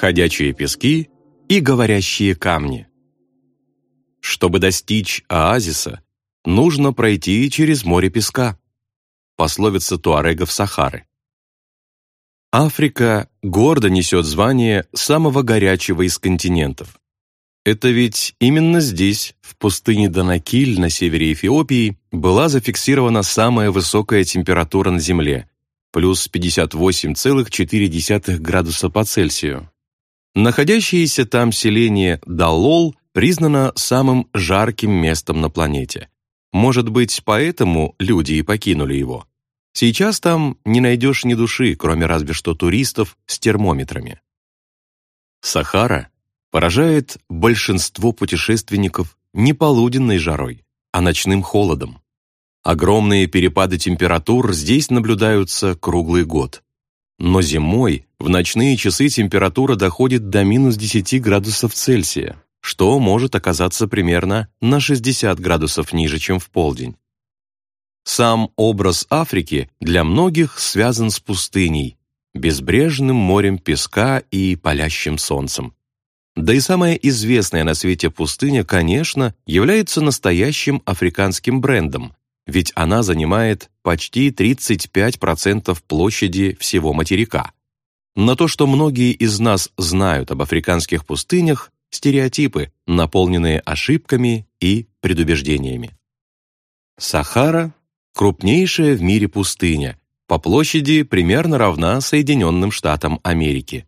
ходячие пески и говорящие камни. Чтобы достичь оазиса, нужно пройти через море песка. Пословица туарегов Сахары. Африка гордо несет звание самого горячего из континентов. Это ведь именно здесь, в пустыне Данакиль на севере Эфиопии, была зафиксирована самая высокая температура на Земле – плюс 58,4 градуса по Цельсию. Находящееся там селение Далол признано самым жарким местом на планете. Может быть, поэтому люди и покинули его. Сейчас там не найдешь ни души, кроме разве что туристов с термометрами. Сахара поражает большинство путешественников не полуденной жарой, а ночным холодом. Огромные перепады температур здесь наблюдаются круглый год. Но зимой в ночные часы температура доходит до минус 10 градусов Цельсия, что может оказаться примерно на 60 градусов ниже, чем в полдень. Сам образ Африки для многих связан с пустыней, безбрежным морем песка и палящим солнцем. Да и самая известная на свете пустыня, конечно, является настоящим африканским брендом, ведь она занимает почти 35% площади всего материка. На то, что многие из нас знают об африканских пустынях, стереотипы, наполненные ошибками и предубеждениями. Сахара – крупнейшая в мире пустыня, по площади примерно равна Соединенным Штатам Америки.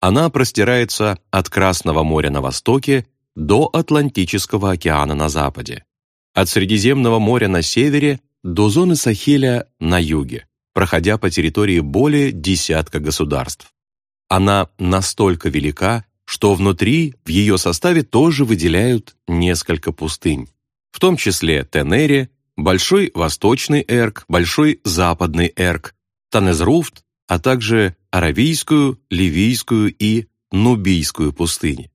Она простирается от Красного моря на востоке до Атлантического океана на западе, от Средиземного моря на севере до зоны Сахеля на юге, проходя по территории более десятка государств. Она настолько велика, что внутри в ее составе тоже выделяют несколько пустынь, в том числе Тенере, Большой Восточный Эрк, Большой Западный Эрк, Танезруфт, а также Аравийскую, Ливийскую и Нубийскую пустыни.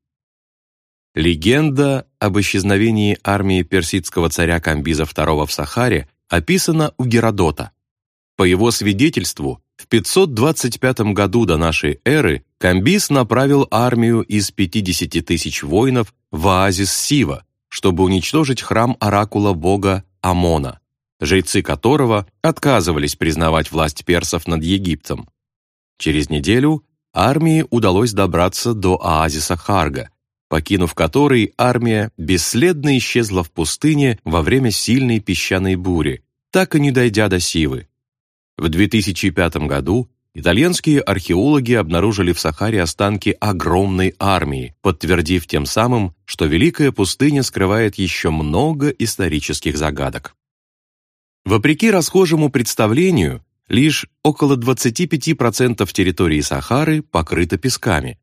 Легенда об исчезновении армии персидского царя Камбиза II в Сахаре описана у Геродота. По его свидетельству, в 525 году до нашей эры Камбиз направил армию из 50 тысяч воинов в оазис Сива, чтобы уничтожить храм оракула бога Амона, жрецы которого отказывались признавать власть персов над Египтом. Через неделю армии удалось добраться до оазиса Харга, покинув который армия бесследно исчезла в пустыне во время сильной песчаной бури, так и не дойдя до Сивы. В 2005 году итальянские археологи обнаружили в Сахаре останки огромной армии, подтвердив тем самым, что Великая пустыня скрывает еще много исторических загадок. Вопреки расхожему представлению, лишь около 25% территории Сахары покрыто песками.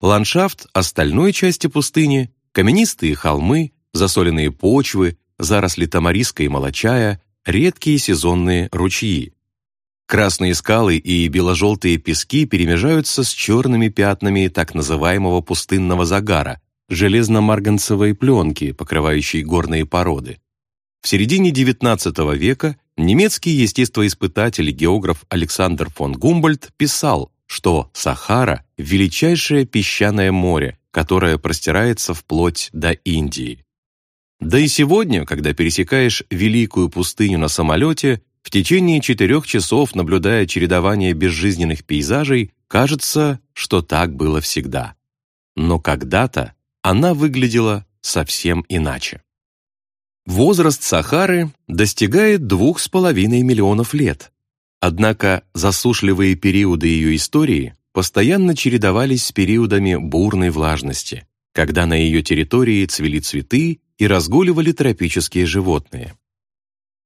Ландшафт остальной части пустыни – каменистые холмы, засоленные почвы, заросли тамариска и молочая, редкие сезонные ручьи. Красные скалы и бело-желтые пески перемежаются с черными пятнами так называемого пустынного загара, железно-марганцевой пленки, покрывающей горные породы. В середине XIX века немецкий естествоиспытатель и географ Александр фон Гумбольдт писал, что Сахара – величайшее песчаное море, которое простирается вплоть до Индии. Да и сегодня, когда пересекаешь Великую пустыню на самолете, в течение четырех часов, наблюдая чередование безжизненных пейзажей, кажется, что так было всегда. Но когда-то она выглядела совсем иначе. Возраст Сахары достигает двух с половиной миллионов лет. Однако засушливые периоды ее истории постоянно чередовались с периодами бурной влажности, когда на ее территории цвели цветы и разгуливали тропические животные.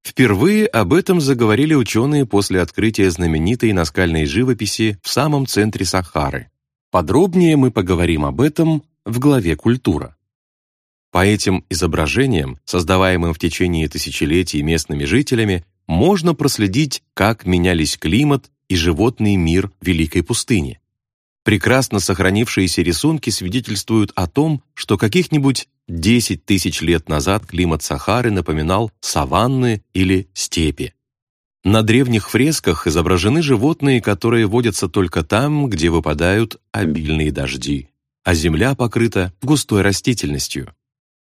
Впервые об этом заговорили ученые после открытия знаменитой наскальной живописи в самом центре Сахары. Подробнее мы поговорим об этом в главе «Культура». По этим изображениям, создаваемым в течение тысячелетий местными жителями, можно проследить, как менялись климат и животный мир Великой пустыни. Прекрасно сохранившиеся рисунки свидетельствуют о том, что каких-нибудь 10 тысяч лет назад климат Сахары напоминал саванны или степи. На древних фресках изображены животные, которые водятся только там, где выпадают обильные дожди, а земля покрыта густой растительностью.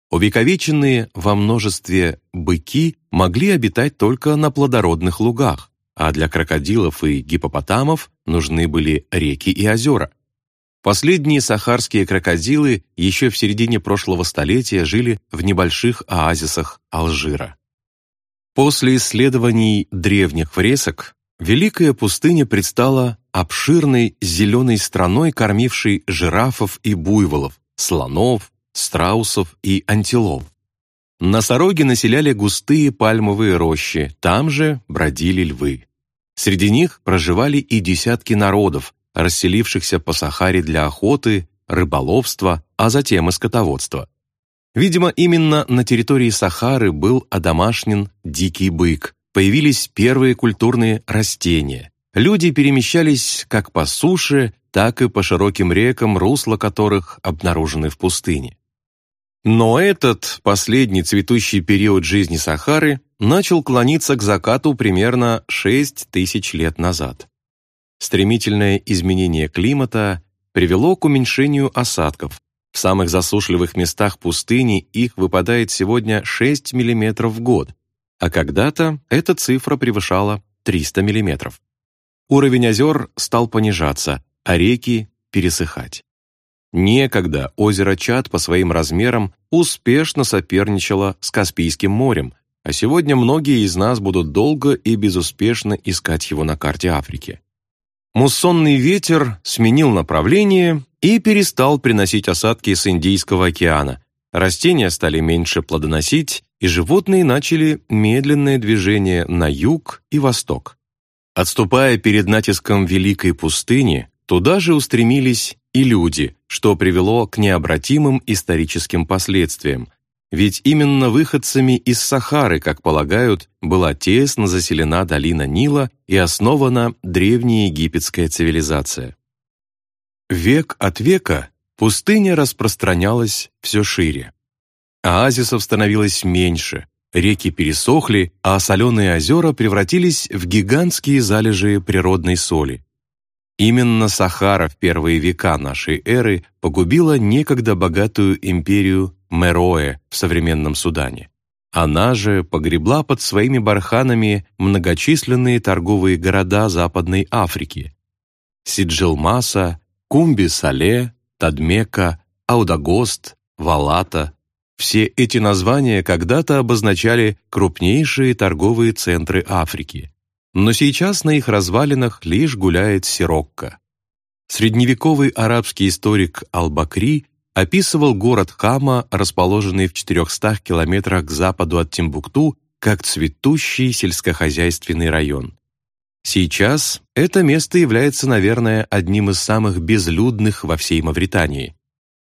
Увековеченные во множестве быки могли обитать только на плодородных лугах, а для крокодилов и гипопотамов нужны были реки и озера. Последние сахарские крокодилы еще в середине прошлого столетия жили в небольших оазисах Алжира. После исследований древних фресок Великая пустыня предстала обширной зеленой страной, кормившей жирафов и буйволов, слонов, страусов и антилоп. Носороги населяли густые пальмовые рощи, там же бродили львы. Среди них проживали и десятки народов, расселившихся по Сахаре для охоты, рыболовства, а затем и скотоводства. Видимо, именно на территории Сахары был одомашнен дикий бык, появились первые культурные растения. Люди перемещались как по суше, так и по широким рекам, русла которых обнаружены в пустыне. Но этот последний цветущий период жизни Сахары начал клониться к закату примерно 6 тысяч лет назад. Стремительное изменение климата привело к уменьшению осадков. В самых засушливых местах пустыни их выпадает сегодня 6 мм в год, а когда-то эта цифра превышала 300 мм. Уровень озер стал понижаться, а реки пересыхать. Некогда озеро Чад по своим размерам успешно соперничало с Каспийским морем, а сегодня многие из нас будут долго и безуспешно искать его на карте Африки. Муссонный ветер сменил направление и перестал приносить осадки с Индийского океана. Растения стали меньше плодоносить, и животные начали медленное движение на юг и восток. Отступая перед натиском Великой пустыни, туда же устремились и люди, что привело к необратимым историческим последствиям. Ведь именно выходцами из Сахары, как полагают, была тесно заселена долина Нила и основана древняя египетская цивилизация. Век от века пустыня распространялась все шире. Оазисов становилось меньше, реки пересохли, а соленые озера превратились в гигантские залежи природной соли. Именно Сахара в первые века нашей эры погубила некогда богатую империю Мероэ в современном Судане. Она же погребла под своими барханами многочисленные торговые города Западной Африки. Сиджилмаса, Кумби-Сале, Тадмека, Аудагост, Валата. Все эти названия когда-то обозначали крупнейшие торговые центры Африки но сейчас на их развалинах лишь гуляет сирокко. Средневековый арабский историк Ал-Бакри описывал город Хама, расположенный в 400 километрах к западу от Тимбукту, как цветущий сельскохозяйственный район. Сейчас это место является, наверное, одним из самых безлюдных во всей Мавритании.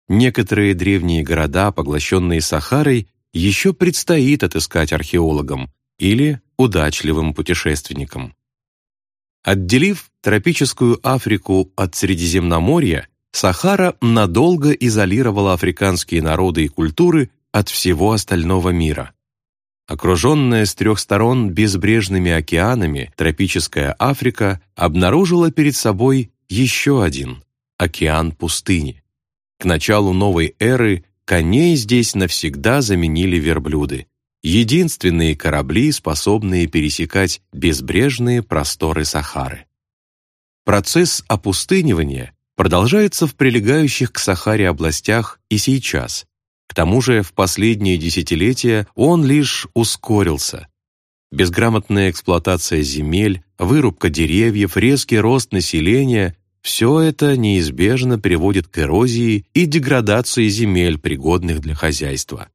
Некоторые древние города, поглощенные Сахарой, еще предстоит отыскать археологам, или удачливым путешественникам. Отделив тропическую Африку от Средиземноморья, Сахара надолго изолировала африканские народы и культуры от всего остального мира. Окруженная с трех сторон безбрежными океанами, тропическая Африка обнаружила перед собой еще один – океан пустыни. К началу новой эры коней здесь навсегда заменили верблюды единственные корабли, способные пересекать безбрежные просторы Сахары. Процесс опустынивания продолжается в прилегающих к Сахаре областях и сейчас. К тому же в последние десятилетия он лишь ускорился. Безграмотная эксплуатация земель, вырубка деревьев, резкий рост населения – все это неизбежно приводит к эрозии и деградации земель, пригодных для хозяйства.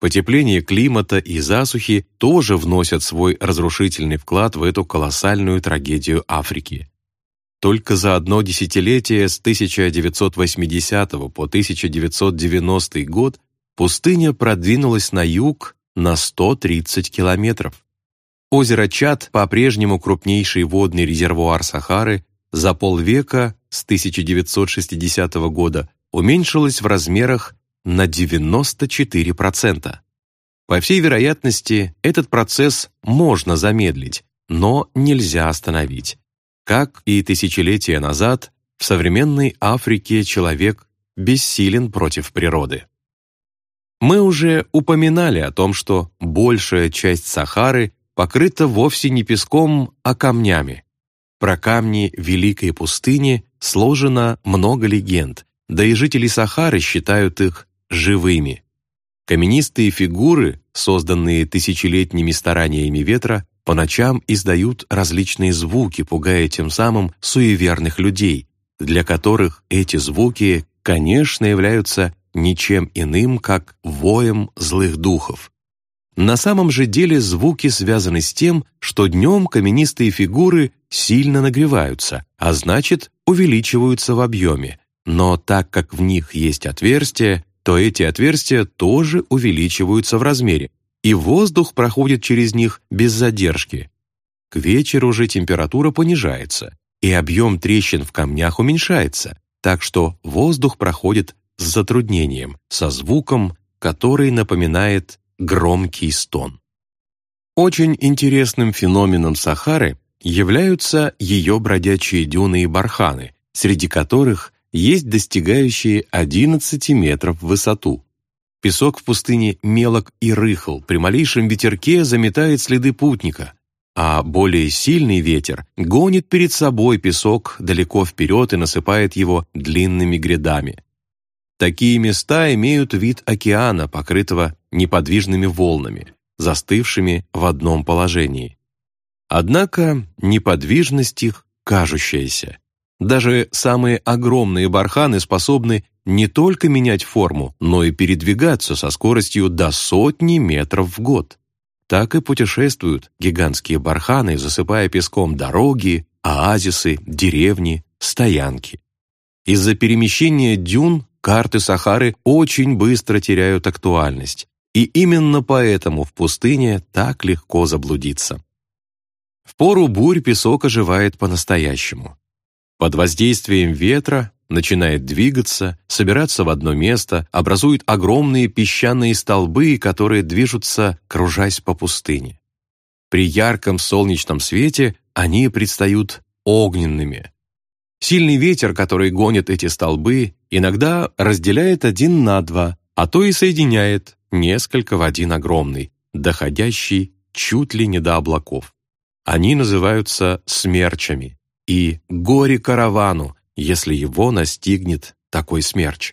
Потепление климата и засухи тоже вносят свой разрушительный вклад в эту колоссальную трагедию Африки. Только за одно десятилетие с 1980 по 1990 год пустыня продвинулась на юг на 130 километров. Озеро Чад, по-прежнему крупнейший водный резервуар Сахары, за полвека с 1960 года уменьшилось в размерах на 94%. По всей вероятности, этот процесс можно замедлить, но нельзя остановить. Как и тысячелетия назад, в современной Африке человек бессилен против природы. Мы уже упоминали о том, что большая часть Сахары покрыта вовсе не песком, а камнями. Про камни Великой пустыни сложено много легенд, да и жители Сахары считают их живыми. Каменистые фигуры, созданные тысячелетними стараниями ветра, по ночам издают различные звуки, пугая тем самым суеверных людей, для которых эти звуки, конечно, являются ничем иным, как воем злых духов. На самом же деле звуки связаны с тем, что днем каменистые фигуры сильно нагреваются, а значит, увеличиваются в объеме. Но так как в них есть отверстия, то эти отверстия тоже увеличиваются в размере, и воздух проходит через них без задержки. К вечеру же температура понижается, и объем трещин в камнях уменьшается, так что воздух проходит с затруднением, со звуком, который напоминает громкий стон. Очень интересным феноменом Сахары являются ее бродячие дюны и барханы, среди которых есть достигающие 11 метров в высоту. Песок в пустыне мелок и рыхл, при малейшем ветерке заметает следы путника, а более сильный ветер гонит перед собой песок далеко вперед и насыпает его длинными грядами. Такие места имеют вид океана, покрытого неподвижными волнами, застывшими в одном положении. Однако неподвижность их кажущаяся. Даже самые огромные барханы способны не только менять форму, но и передвигаться со скоростью до сотни метров в год. Так и путешествуют гигантские барханы, засыпая песком дороги, оазисы, деревни, стоянки. Из-за перемещения дюн карты Сахары очень быстро теряют актуальность, и именно поэтому в пустыне так легко заблудиться. В пору бурь песок оживает по-настоящему. Под воздействием ветра начинает двигаться, собираться в одно место, образует огромные песчаные столбы, которые движутся, кружась по пустыне. При ярком солнечном свете они предстают огненными, Сильный ветер, который гонит эти столбы, иногда разделяет один на два, а то и соединяет несколько в один огромный, доходящий чуть ли не до облаков. Они называются смерчами, и горе каравану, если его настигнет такой смерч.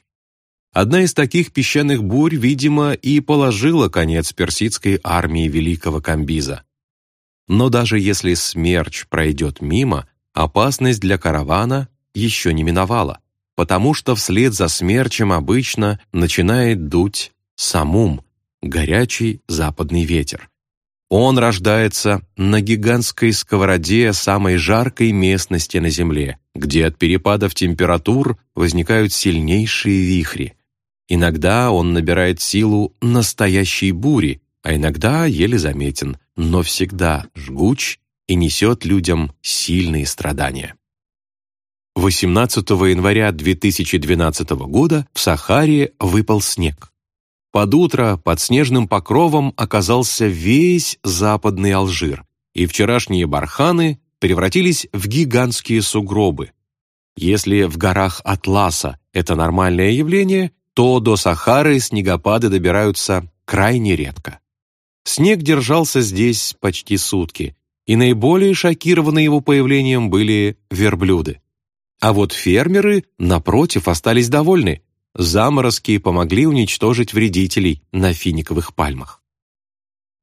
Одна из таких песчаных бурь, видимо, и положила конец персидской армии великого Камбиза. Но даже если смерч пройдет мимо, опасность для каравана еще не миновала, потому что вслед за смерчем обычно начинает дуть самум, горячий западный ветер. Он рождается на гигантской сковороде самой жаркой местности на Земле, где от перепадов температур возникают сильнейшие вихри. Иногда он набирает силу настоящей бури, а иногда еле заметен, но всегда жгуч и несет людям сильные страдания. 18 января 2012 года в Сахаре выпал снег. Под утро под снежным покровом оказался весь западный Алжир, и вчерашние барханы превратились в гигантские сугробы. Если в горах Атласа это нормальное явление, то до Сахары снегопады добираются крайне редко. Снег держался здесь почти сутки, и наиболее шокированы его появлением были верблюды. А вот фермеры, напротив, остались довольны. Заморозки помогли уничтожить вредителей на финиковых пальмах.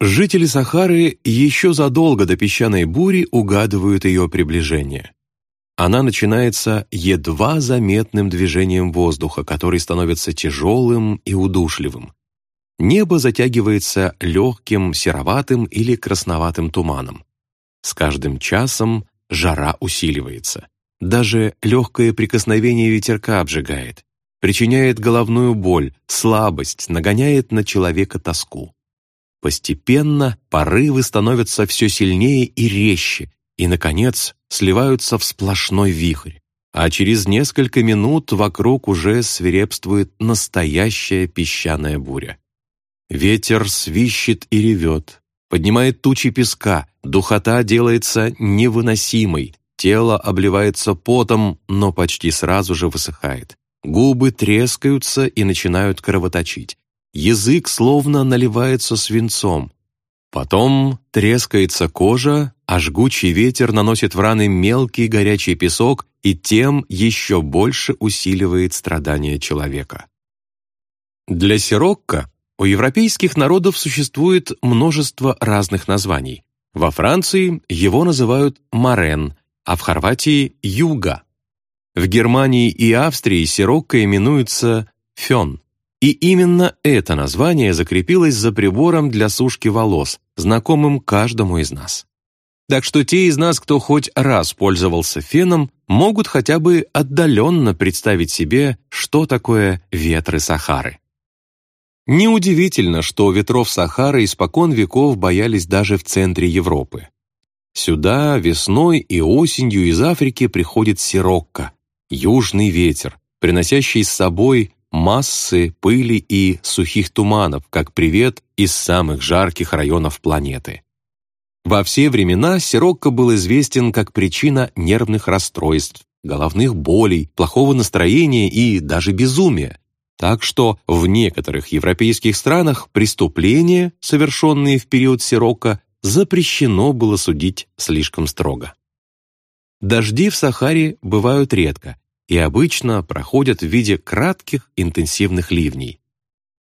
Жители Сахары еще задолго до песчаной бури угадывают ее приближение. Она начинается едва заметным движением воздуха, который становится тяжелым и удушливым. Небо затягивается легким сероватым или красноватым туманом. С каждым часом жара усиливается. Даже легкое прикосновение ветерка обжигает, причиняет головную боль, слабость, нагоняет на человека тоску. Постепенно порывы становятся все сильнее и резче, и, наконец, сливаются в сплошной вихрь. А через несколько минут вокруг уже свирепствует настоящая песчаная буря. Ветер свищет и ревет, поднимает тучи песка, духота делается невыносимой, тело обливается потом, но почти сразу же высыхает. Губы трескаются и начинают кровоточить. Язык словно наливается свинцом. Потом трескается кожа, а жгучий ветер наносит в раны мелкий горячий песок и тем еще больше усиливает страдания человека. Для сирокко у европейских народов существует множество разных названий. Во Франции его называют «марен», а в Хорватии – «юга». В Германии и Австрии сирокко именуется «фен». И именно это название закрепилось за прибором для сушки волос, знакомым каждому из нас. Так что те из нас, кто хоть раз пользовался феном, могут хотя бы отдаленно представить себе, что такое ветры Сахары. Неудивительно, что ветров Сахары испокон веков боялись даже в центре Европы. Сюда весной и осенью из Африки приходит сирокко, южный ветер, приносящий с собой массы пыли и сухих туманов, как привет из самых жарких районов планеты. Во все времена сирокко был известен как причина нервных расстройств, головных болей, плохого настроения и даже безумия, так что в некоторых европейских странах преступления, совершенные в период сирока, запрещено было судить слишком строго. Дожди в Сахаре бывают редко и обычно проходят в виде кратких интенсивных ливней.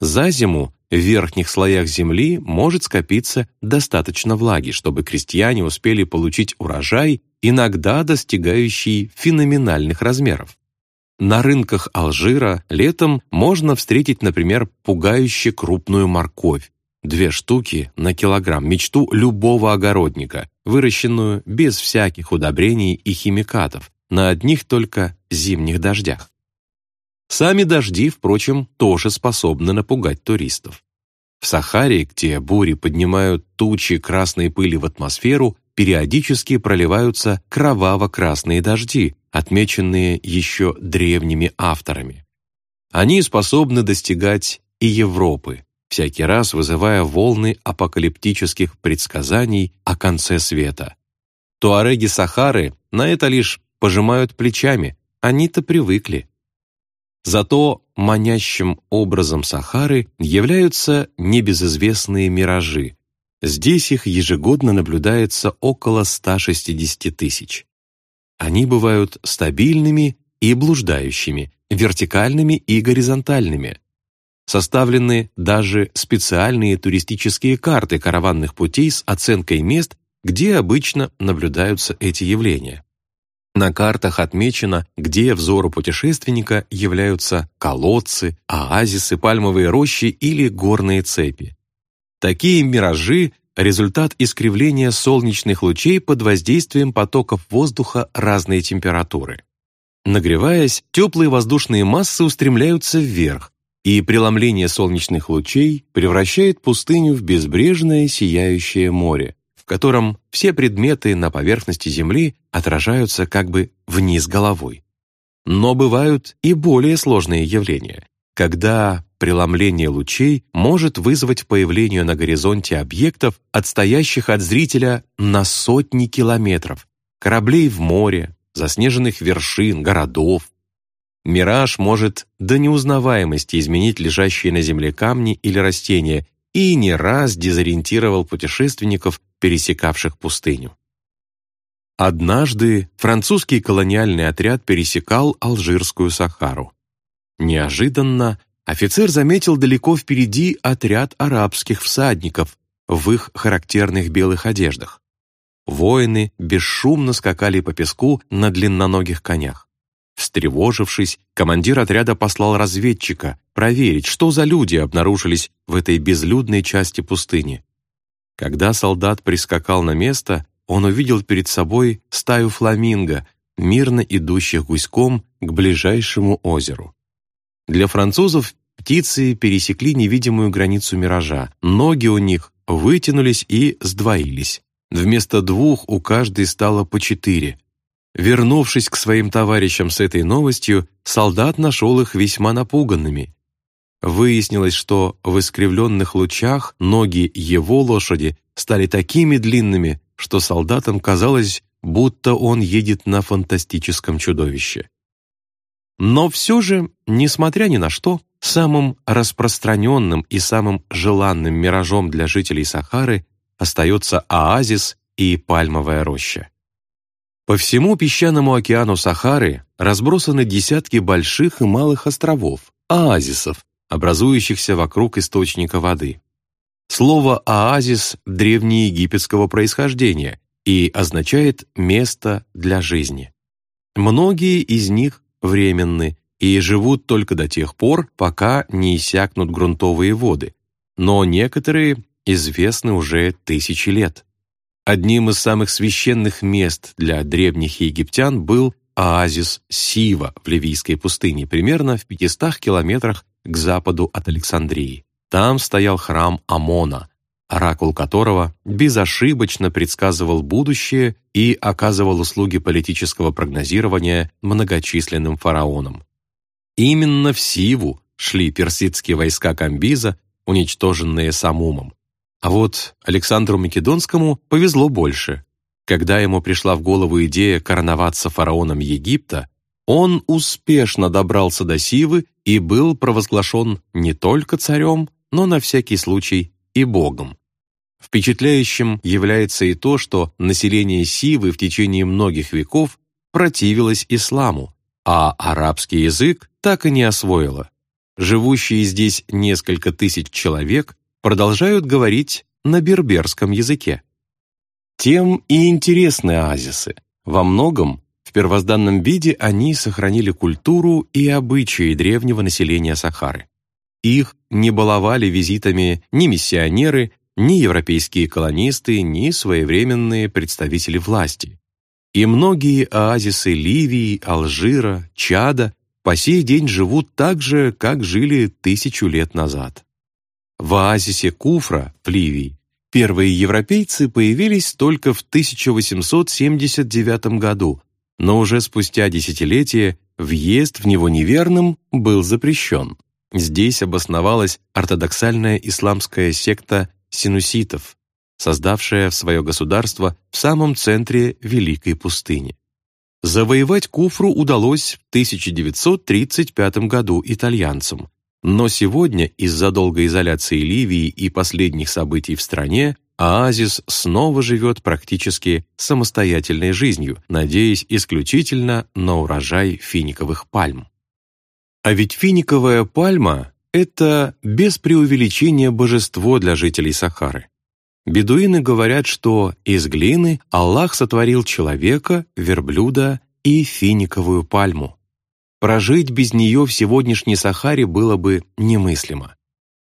За зиму в верхних слоях земли может скопиться достаточно влаги, чтобы крестьяне успели получить урожай, иногда достигающий феноменальных размеров. На рынках Алжира летом можно встретить, например, пугающе крупную морковь, две штуки на килограмм, мечту любого огородника, выращенную без всяких удобрений и химикатов, на одних только зимних дождях. Сами дожди, впрочем, тоже способны напугать туристов. В Сахаре, где бури поднимают тучи красной пыли в атмосферу, периодически проливаются кроваво-красные дожди, отмеченные еще древними авторами. Они способны достигать и Европы, всякий раз вызывая волны апокалиптических предсказаний о конце света. Туареги Сахары на это лишь пожимают плечами, они-то привыкли. Зато манящим образом Сахары являются небезызвестные миражи. Здесь их ежегодно наблюдается около 160 тысяч. Они бывают стабильными и блуждающими, вертикальными и горизонтальными. Составлены даже специальные туристические карты караванных путей с оценкой мест, где обычно наблюдаются эти явления. На картах отмечено, где взору путешественника являются колодцы, оазисы, пальмовые рощи или горные цепи. Такие миражи – результат искривления солнечных лучей под воздействием потоков воздуха разной температуры. Нагреваясь, теплые воздушные массы устремляются вверх, и преломление солнечных лучей превращает пустыню в безбрежное сияющее море, в котором все предметы на поверхности Земли отражаются как бы вниз головой. Но бывают и более сложные явления, когда преломление лучей может вызвать появление на горизонте объектов, отстоящих от зрителя на сотни километров, кораблей в море, заснеженных вершин, городов. Мираж может до неузнаваемости изменить лежащие на земле камни или растения и не раз дезориентировал путешественников пересекавших пустыню. Однажды французский колониальный отряд пересекал Алжирскую Сахару. Неожиданно офицер заметил далеко впереди отряд арабских всадников в их характерных белых одеждах. Воины бесшумно скакали по песку на длинноногих конях. Встревожившись, командир отряда послал разведчика проверить, что за люди обнаружились в этой безлюдной части пустыни. Когда солдат прискакал на место, он увидел перед собой стаю фламинго, мирно идущих гуськом к ближайшему озеру. Для французов птицы пересекли невидимую границу миража, ноги у них вытянулись и сдвоились. Вместо двух у каждой стало по четыре. Вернувшись к своим товарищам с этой новостью, солдат нашел их весьма напуганными. выяснилось, что в искривленных лучах ноги его лошади стали такими длинными, что солдатам казалось, будто он едет на фантастическом чудовище. Но все же, несмотря ни на что, самым распространенным и самым желанным миражом для жителей Сахары остается оазис и пальмовая роща. По всему песчаному океану Сахары разбросаны десятки больших и малых островов, оазисов, образующихся вокруг источника воды. Слово «оазис» древнеегипетского происхождения и означает «место для жизни». Многие из них временны и живут только до тех пор, пока не иссякнут грунтовые воды, но некоторые известны уже тысячи лет. Одним из самых священных мест для древних египтян был оазис Сива в Ливийской пустыне, примерно в 500 километрах к западу от Александрии. Там стоял храм Амона, оракул которого безошибочно предсказывал будущее и оказывал услуги политического прогнозирования многочисленным фараонам. Именно в Сиву шли персидские войска Камбиза, уничтоженные Самумом. А вот Александру Македонскому повезло больше. Когда ему пришла в голову идея короноваться фараоном Египта, он успешно добрался до Сивы и был провозглашен не только царем, но на всякий случай и богом. Впечатляющим является и то, что население Сивы в течение многих веков противилось исламу, а арабский язык так и не освоило. Живущие здесь несколько тысяч человек продолжают говорить на берберском языке. Тем и интересны оазисы. Во многом в первозданном виде они сохранили культуру и обычаи древнего населения Сахары. Их не баловали визитами ни миссионеры, ни европейские колонисты, ни своевременные представители власти. И многие оазисы Ливии, Алжира, Чада по сей день живут так же, как жили тысячу лет назад. В оазисе Куфра в первые европейцы появились только в 1879 году, но уже спустя десятилетия въезд в него неверным был запрещен. Здесь обосновалась ортодоксальная исламская секта синуситов, создавшая свое государство в самом центре Великой пустыни. Завоевать Куфру удалось в 1935 году итальянцам, но сегодня из-за долгой изоляции Ливии и последних событий в стране оазис снова живет практически самостоятельной жизнью, надеясь исключительно на урожай финиковых пальм. А ведь финиковая пальма – это без преувеличения божество для жителей Сахары. Бедуины говорят, что из глины Аллах сотворил человека, верблюда и финиковую пальму. Прожить без нее в сегодняшней Сахаре было бы немыслимо.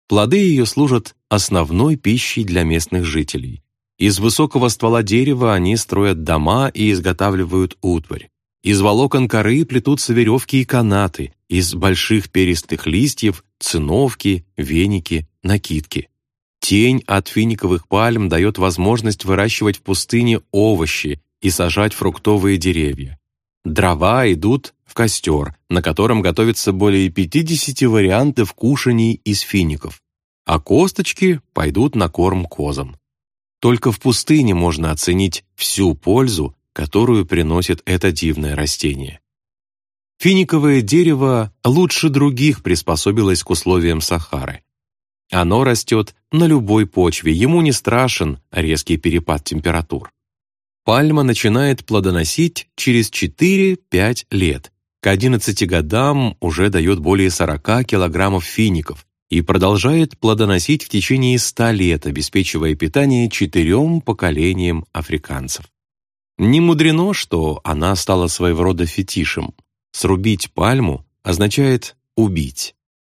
Плоды ее служат основной пищей для местных жителей. Из высокого ствола дерева они строят дома и изготавливают утварь. Из волокон коры плетутся веревки и канаты, из больших перистых листьев – циновки, веники, накидки. Тень от финиковых пальм дает возможность выращивать в пустыне овощи и сажать фруктовые деревья. Дрова идут костер, на котором готовится более 50 вариантов кушаний из фиников, а косточки пойдут на корм козам. Только в пустыне можно оценить всю пользу, которую приносит это дивное растение. Финиковое дерево лучше других приспособилось к условиям Сахары. Оно растет на любой почве, ему не страшен резкий перепад температур. Пальма начинает плодоносить через 4-5 лет. К 11 годам уже дает более 40 килограммов фиников и продолжает плодоносить в течение 100 лет, обеспечивая питание четырем поколениям африканцев. Не мудрено, что она стала своего рода фетишем. Срубить пальму означает убить.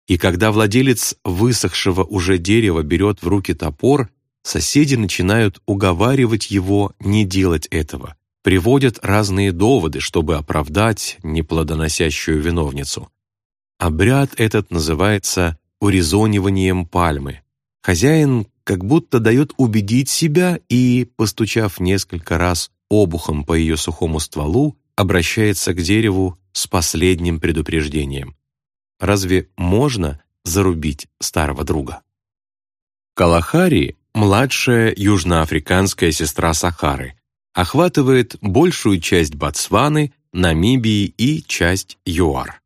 И когда владелец высохшего уже дерева берет в руки топор, соседи начинают уговаривать его не делать этого, приводят разные доводы, чтобы оправдать неплодоносящую виновницу. Обряд этот называется урезониванием пальмы. Хозяин как будто дает убедить себя и, постучав несколько раз обухом по ее сухому стволу, обращается к дереву с последним предупреждением. Разве можно зарубить старого друга. Калахари – младшая южноафриканская сестра Сахары, охватывает большую часть Ботсваны, Намибии и часть ЮАР.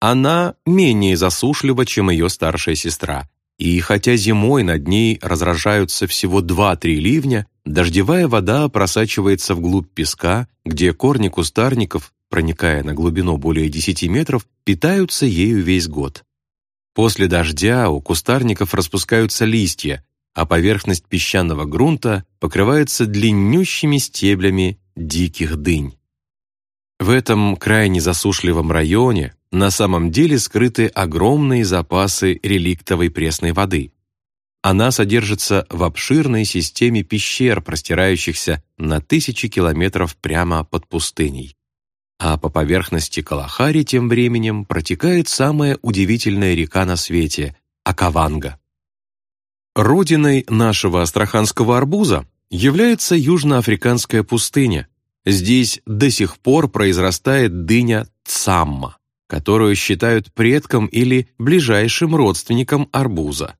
Она менее засушлива, чем ее старшая сестра, и хотя зимой над ней разражаются всего 2-3 ливня, дождевая вода просачивается вглубь песка, где корни кустарников, проникая на глубину более 10 метров, питаются ею весь год. После дождя у кустарников распускаются листья, а поверхность песчаного грунта покрывается длиннющими стеблями диких дынь. В этом крайне засушливом районе на самом деле скрыты огромные запасы реликтовой пресной воды. Она содержится в обширной системе пещер, простирающихся на тысячи километров прямо под пустыней. А по поверхности Калахари тем временем протекает самая удивительная река на свете – Акаванга. Родиной нашего астраханского арбуза является южноафриканская пустыня. Здесь до сих пор произрастает дыня цамма, которую считают предком или ближайшим родственником арбуза.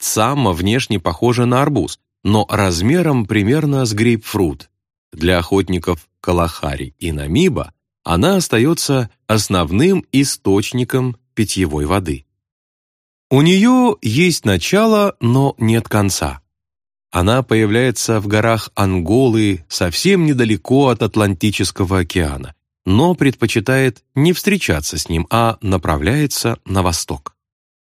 Цамма внешне похожа на арбуз, но размером примерно с грейпфрут. Для охотников Калахари и Намиба она остается основным источником питьевой воды. У нее есть начало, но нет конца. Она появляется в горах Анголы совсем недалеко от Атлантического океана, но предпочитает не встречаться с ним, а направляется на восток.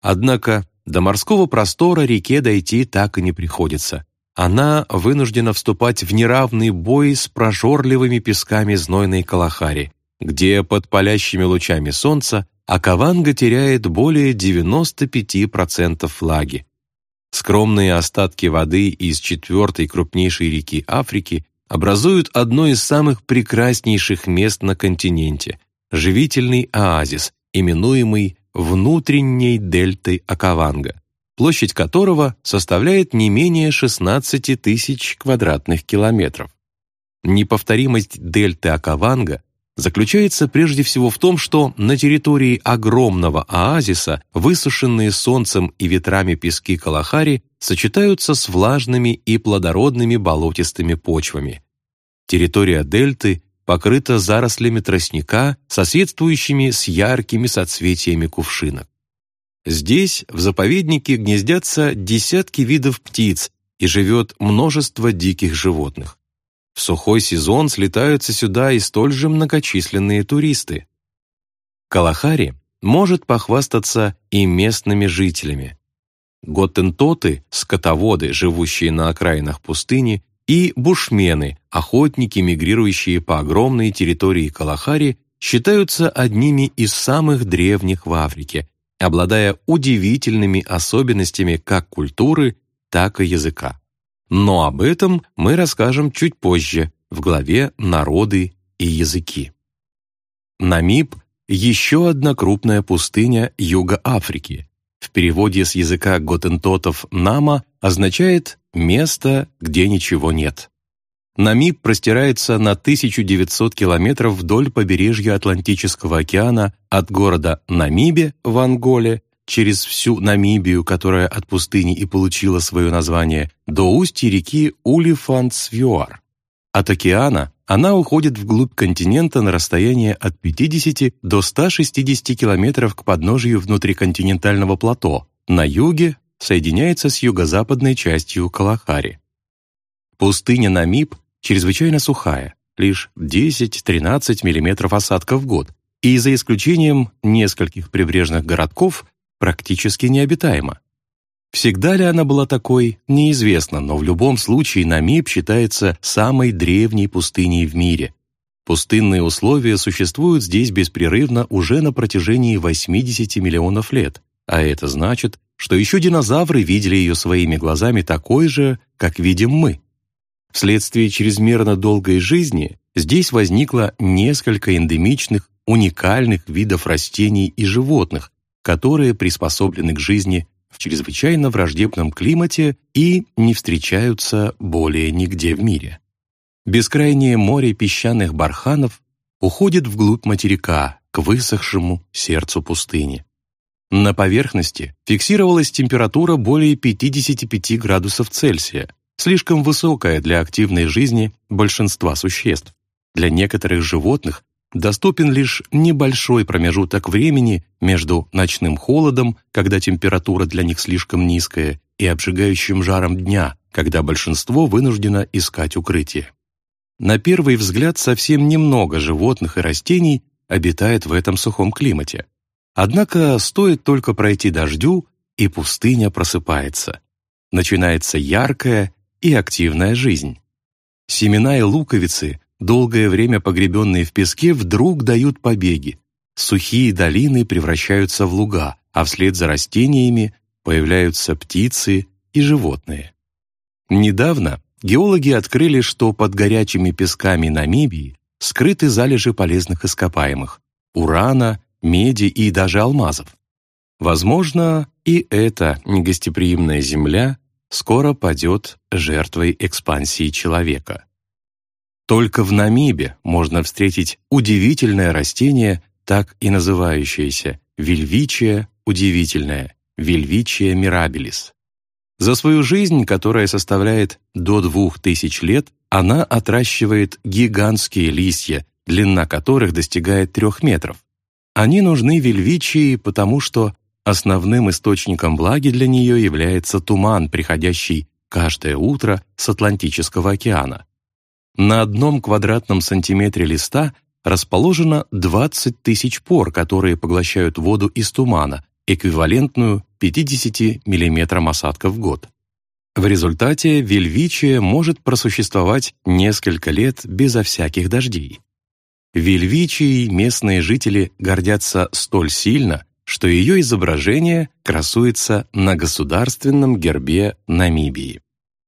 Однако до морского простора реке дойти так и не приходится. Она вынуждена вступать в неравный бой с прожорливыми песками знойной Калахари, где под палящими лучами солнца Акаванга теряет более 95% влаги. Скромные остатки воды из четвертой крупнейшей реки Африки образуют одно из самых прекраснейших мест на континенте – живительный оазис, именуемый внутренней дельтой Акаванга, площадь которого составляет не менее 16 тысяч квадратных километров. Неповторимость дельты Акаванга заключается прежде всего в том, что на территории огромного оазиса высушенные солнцем и ветрами пески Калахари сочетаются с влажными и плодородными болотистыми почвами. Территория дельты покрыта зарослями тростника, соседствующими с яркими соцветиями кувшинок. Здесь, в заповеднике, гнездятся десятки видов птиц и живет множество диких животных. В сухой сезон слетаются сюда и столь же многочисленные туристы. Калахари может похвастаться и местными жителями. Готтентоты, скотоводы, живущие на окраинах пустыни, и бушмены, охотники, мигрирующие по огромной территории Калахари, считаются одними из самых древних в Африке, обладая удивительными особенностями как культуры, так и языка. Но об этом мы расскажем чуть позже, в главе «Народы и языки». Намиб – еще одна крупная пустыня Юга Африки. В переводе с языка готентотов «нама» означает «место, где ничего нет». Намиб простирается на 1900 километров вдоль побережья Атлантического океана от города Намибе в Анголе через всю Намибию, которая от пустыни и получила свое название, до устья реки Улифантсвюар. От океана она уходит вглубь континента на расстояние от 50 до 160 километров к подножию внутриконтинентального плато, на юге соединяется с юго-западной частью Калахари. Пустыня Намиб чрезвычайно сухая, лишь 10-13 мм осадков в год, и за исключением нескольких прибрежных городков практически необитаема. Всегда ли она была такой, неизвестно, но в любом случае Намиб считается самой древней пустыней в мире. Пустынные условия существуют здесь беспрерывно уже на протяжении 80 миллионов лет, а это значит, что еще динозавры видели ее своими глазами такой же, как видим мы. Вследствие чрезмерно долгой жизни здесь возникло несколько эндемичных, уникальных видов растений и животных, которые приспособлены к жизни в чрезвычайно враждебном климате и не встречаются более нигде в мире. Бескрайнее море песчаных барханов уходит вглубь материка, к высохшему сердцу пустыни. На поверхности фиксировалась температура более 55 градусов Цельсия, слишком высокая для активной жизни большинства существ. Для некоторых животных доступен лишь небольшой промежуток времени между ночным холодом, когда температура для них слишком низкая, и обжигающим жаром дня, когда большинство вынуждено искать укрытие. На первый взгляд совсем немного животных и растений обитает в этом сухом климате. Однако стоит только пройти дождю, и пустыня просыпается. Начинается яркая и активная жизнь. Семена и луковицы, долгое время погребенные в песке, вдруг дают побеги. Сухие долины превращаются в луга, а вслед за растениями появляются птицы и животные. Недавно геологи открыли, что под горячими песками Намибии скрыты залежи полезных ископаемых – урана, меди и даже алмазов. Возможно, и эта негостеприимная земля скоро падет жертвой экспансии человека. Только в Намибе можно встретить удивительное растение, так и называющееся вельвичия удивительное, вельвичия мирабилис. За свою жизнь, которая составляет до двух тысяч лет, она отращивает гигантские листья, длина которых достигает трех метров. Они нужны вельвичии, потому что основным источником влаги для нее является туман, приходящий каждое утро с Атлантического океана. На одном квадратном сантиметре листа расположено 20 тысяч пор, которые поглощают воду из тумана, эквивалентную 50 мм осадка в год. В результате вельвичия может просуществовать несколько лет безо всяких дождей. Вельвичией местные жители гордятся столь сильно, что ее изображение красуется на государственном гербе Намибии.